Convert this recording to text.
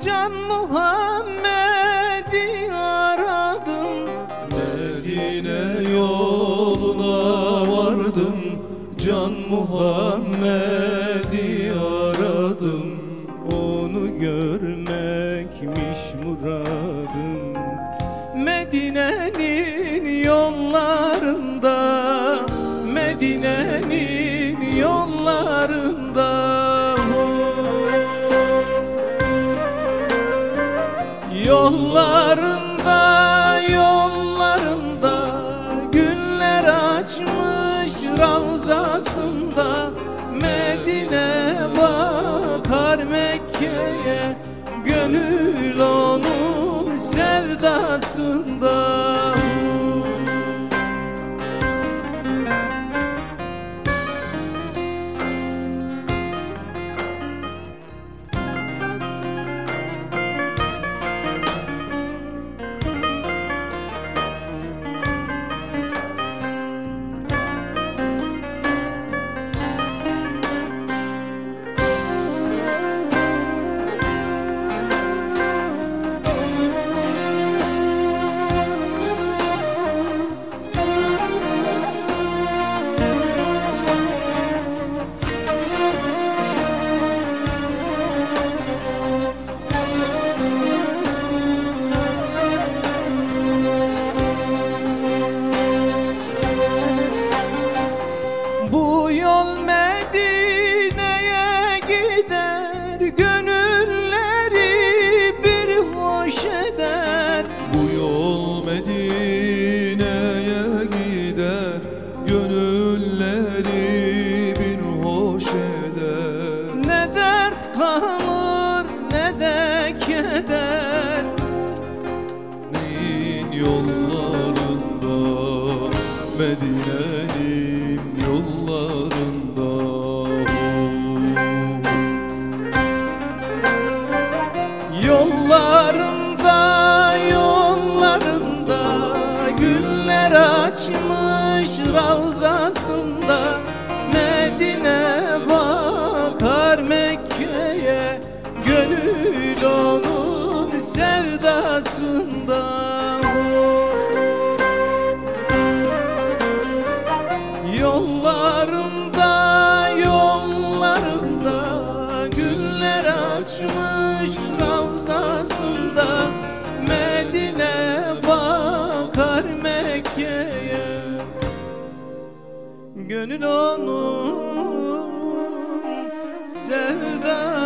Hocam Muhammed'i aradım. Medine yoluna vardım. Can Muhammed'i aradım. Onu görmekmiş muradım. Medine'nin yollarında Medine'nin Yollarında, yollarında Güller açmış ravzasında Medine bakar Mekke'ye Gönül onun sevdasında yollarında Medine'nin yollarında. Yollarında yollarında Güller açmış ravzasında Medine bakar Mekke'ye Gönül onun sevdasında Yollarında, yollarında Güller açmış ravzasında Medine bakar Mekke'ye. Gönül onun sevdasında